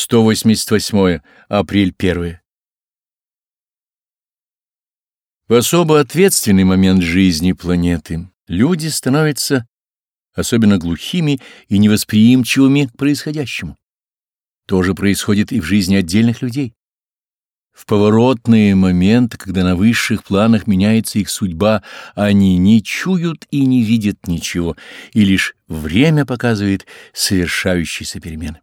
188 апрель 1 В особо ответственный момент жизни планеты люди становятся особенно глухими и невосприимчивыми к происходящему. То же происходит и в жизни отдельных людей. В поворотные моменты, когда на высших планах меняется их судьба, они не чуют и не видят ничего, и лишь время показывает совершающиеся перемены.